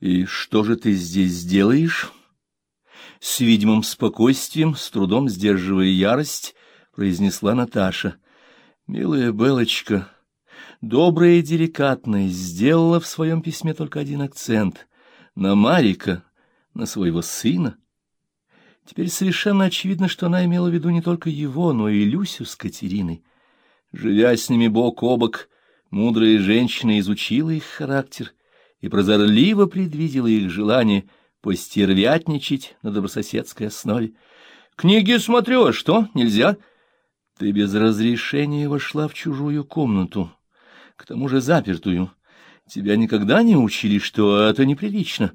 И что же ты здесь делаешь? С видимым спокойствием, с трудом сдерживая ярость, произнесла Наташа. Милая Белочка, добрая и деликатная, сделала в своем письме только один акцент — на Марика, на своего сына. Теперь совершенно очевидно, что она имела в виду не только его, но и Люсю с Катериной. Живя с ними бок о бок, мудрая женщина изучила их характер и прозорливо предвидела их желание постервятничать на добрососедской основе. «Книги смотрю, а что, нельзя?» «Ты без разрешения вошла в чужую комнату, к тому же запертую. Тебя никогда не учили, что это неприлично?»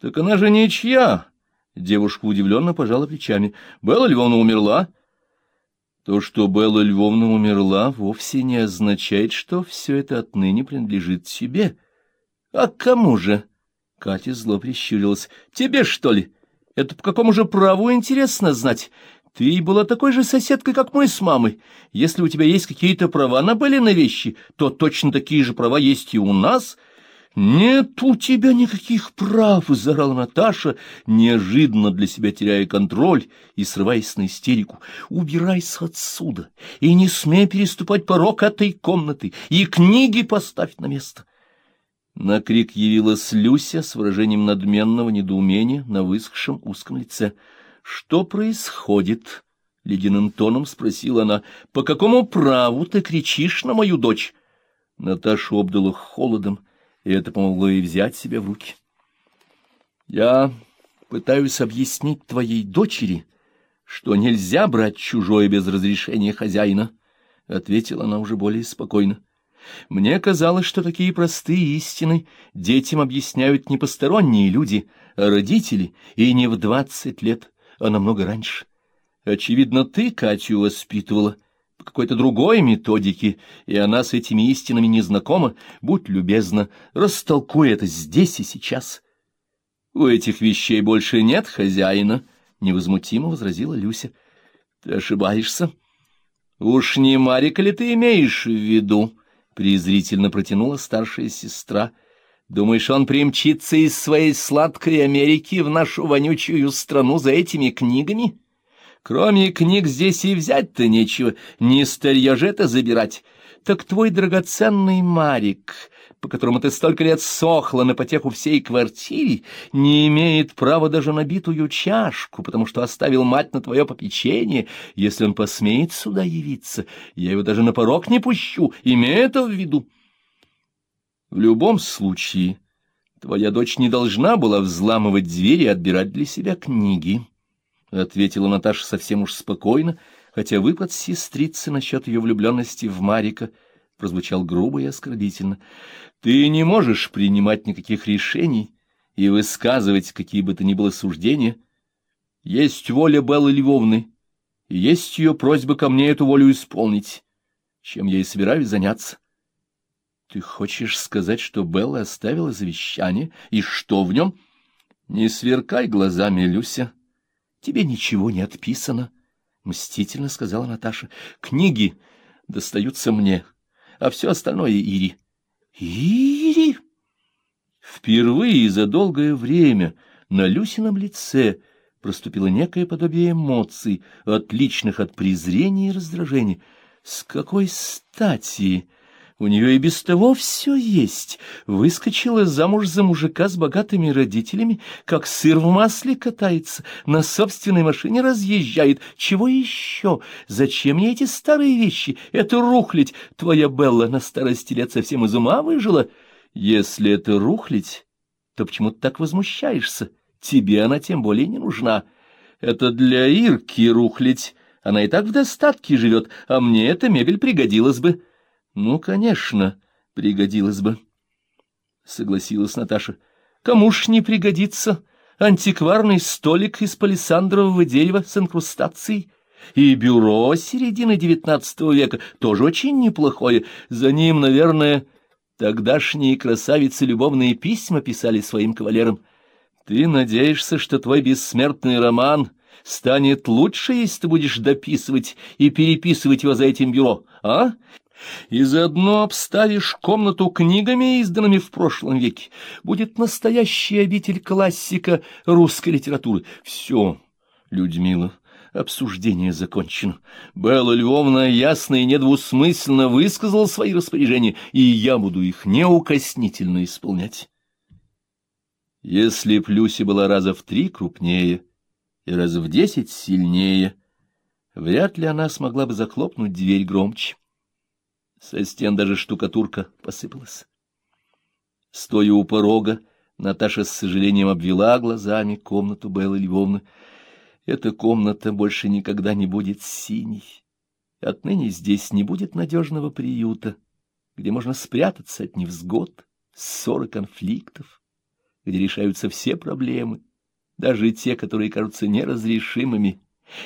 «Так она же ничья!» Девушка удивленно пожала плечами. «Белла Львовна умерла?» То, что Белла Львовна умерла, вовсе не означает, что все это отныне принадлежит тебе. А кому же? Катя зло прищурилась. Тебе, что ли? Это по какому же праву интересно знать? Ты была такой же соседкой, как мы с мамой. Если у тебя есть какие-то права на Беллины вещи, то точно такие же права есть и у нас — «Нет у тебя никаких прав!» — заорала Наташа, неожиданно для себя теряя контроль и срываясь на истерику. «Убирайся отсюда и не смей переступать порог этой комнаты, и книги поставь на место!» На крик явилась Люся с выражением надменного недоумения на высохшем узком лице. «Что происходит?» — ледяным тоном спросила она. «По какому праву ты кричишь на мою дочь?» Наташа обдала холодом и это помогло ей взять себя в руки. Я пытаюсь объяснить твоей дочери, что нельзя брать чужое без разрешения хозяина, — ответила она уже более спокойно. Мне казалось, что такие простые истины детям объясняют не посторонние люди, а родители, и не в двадцать лет, а намного раньше. Очевидно, ты Катю воспитывала, — по какой-то другой методике, и она с этими истинами не знакома, будь любезна, растолкуй это здесь и сейчас. — У этих вещей больше нет хозяина, — невозмутимо возразила Люся. — Ты ошибаешься. — Уж не Марика ли ты имеешь в виду? — презрительно протянула старшая сестра. — Думаешь, он примчится из своей сладкой Америки в нашу вонючую страну за этими книгами? — Кроме книг здесь и взять-то нечего, не старье же это забирать. Так твой драгоценный Марик, по которому ты столько лет сохла на потеху всей квартире, не имеет права даже на битую чашку, потому что оставил мать на твое попечение. Если он посмеет сюда явиться, я его даже на порог не пущу, имей это в виду. В любом случае, твоя дочь не должна была взламывать двери и отбирать для себя книги. — ответила Наташа совсем уж спокойно, хотя выпад сестрицы насчет ее влюбленности в Марика прозвучал грубо и оскорбительно. — Ты не можешь принимать никаких решений и высказывать какие бы то ни было суждения. Есть воля Беллы Львовны, и есть ее просьба ко мне эту волю исполнить, чем я и собираюсь заняться. — Ты хочешь сказать, что Белла оставила завещание, и что в нем? — Не сверкай глазами, Люся. — Тебе ничего не отписано, — мстительно сказала Наташа. — Книги достаются мне, а все остальное — Ири. — Ири! Впервые за долгое время на Люсином лице проступило некое подобие эмоций, отличных от презрения и раздражения. С какой стати у нее и без того все есть. Выскочила замуж за мужика с богатыми родителями, как сыр в масле катается, на собственной машине разъезжает. Чего еще? Зачем мне эти старые вещи? Это рухлить. Твоя Белла на старости лет совсем из ума выжила. Если это рухлить, то почему ты так возмущаешься? Тебе она тем более не нужна. Это для Ирки рухлить. Она и так в достатке живет, а мне эта мебель пригодилась бы. Ну, конечно, пригодилось бы, — согласилась Наташа. Кому ж не пригодится антикварный столик из палисандрового дерева с инкрустацией? И бюро середины девятнадцатого века тоже очень неплохое. За ним, наверное, тогдашние красавицы любовные письма писали своим кавалерам. Ты надеешься, что твой бессмертный роман станет лучше, если ты будешь дописывать и переписывать его за этим бюро, а? И заодно обставишь комнату книгами, изданными в прошлом веке. Будет настоящий обитель классика русской литературы. Все, Людмила, обсуждение закончено. Белла Львовна ясно и недвусмысленно высказала свои распоряжения, и я буду их неукоснительно исполнять. Если б Люси была раза в три крупнее и раза в десять сильнее, вряд ли она смогла бы захлопнуть дверь громче. Со стен даже штукатурка посыпалась. Стоя у порога, Наташа с сожалением обвела глазами комнату Беллы Львовны. Эта комната больше никогда не будет синей. Отныне здесь не будет надежного приюта, где можно спрятаться от невзгод, ссор и конфликтов, где решаются все проблемы, даже те, которые кажутся неразрешимыми,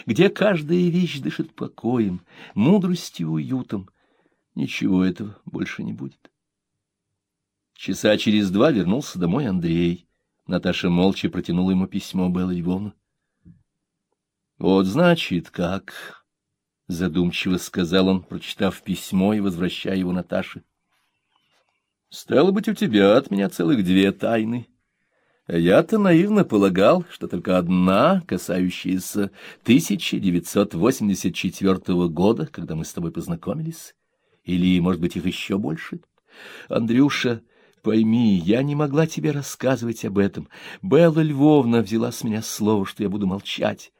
где каждая вещь дышит покоем, мудростью и уютом, Ничего этого больше не будет. Часа через два вернулся домой Андрей. Наташа молча протянула ему письмо Беллы Львовны. — Вот значит как, — задумчиво сказал он, прочитав письмо и возвращая его Наташе. — Стало быть, у тебя от меня целых две тайны. А я-то наивно полагал, что только одна, касающаяся 1984 года, когда мы с тобой познакомились. Или, может быть, их еще больше? Андрюша, пойми, я не могла тебе рассказывать об этом. Белла Львовна взяла с меня слово, что я буду молчать.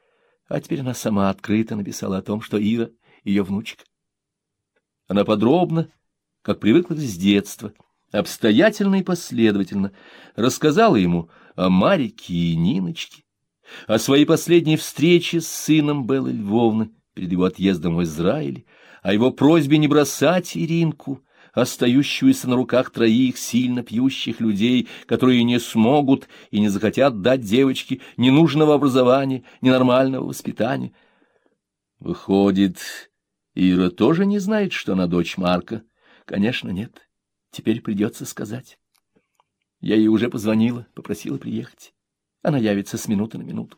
А теперь она сама открыто написала о том, что Ира — ее внучка. Она подробно, как привыкла с детства, обстоятельно и последовательно рассказала ему о Марике и Ниночке, о своей последней встрече с сыном Беллы Львовны перед его отъездом в Израиль, о его просьбе не бросать Иринку, остающуюся на руках троих сильно пьющих людей, которые не смогут и не захотят дать девочке ни нужного образования, ни нормального воспитания. Выходит, Ира тоже не знает, что она дочь Марка? Конечно, нет. Теперь придется сказать. Я ей уже позвонила, попросила приехать. Она явится с минуты на минуту.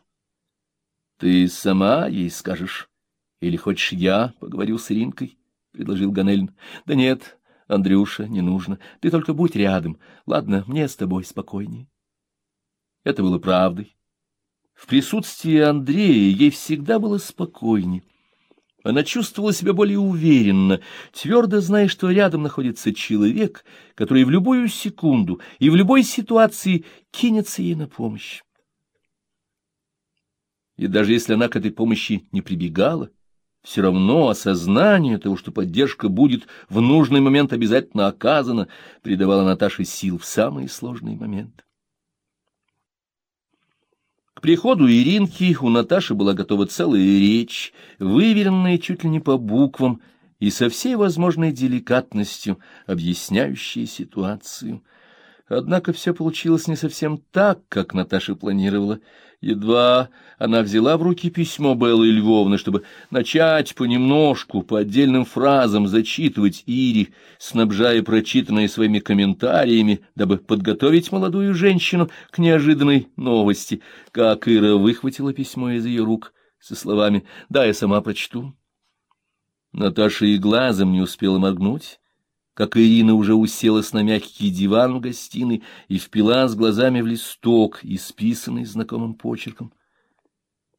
Ты сама ей скажешь? Или хочешь я поговорю с Иринкой? — предложил Ганельн. — Да нет, Андрюша, не нужно. Ты только будь рядом. Ладно, мне с тобой спокойнее. Это было правдой. В присутствии Андрея ей всегда было спокойнее. Она чувствовала себя более уверенно, твердо зная, что рядом находится человек, который в любую секунду и в любой ситуации кинется ей на помощь. И даже если она к этой помощи не прибегала, все равно осознание того, что поддержка будет в нужный момент обязательно оказана, придавало Наташе сил в самые сложные моменты. К приходу Иринки у Наташи была готова целая речь, выверенная чуть ли не по буквам и со всей возможной деликатностью, объясняющая ситуацию — Однако все получилось не совсем так, как Наташа планировала. Едва она взяла в руки письмо Беллы Львовны, чтобы начать понемножку, по отдельным фразам зачитывать Ире, снабжая прочитанное своими комментариями, дабы подготовить молодую женщину к неожиданной новости, как Ира выхватила письмо из ее рук со словами «Да, я сама прочту». Наташа и глазом не успела моргнуть как Ирина уже уселась на мягкий диван в гостиной и впила с глазами в листок, исписанный знакомым почерком.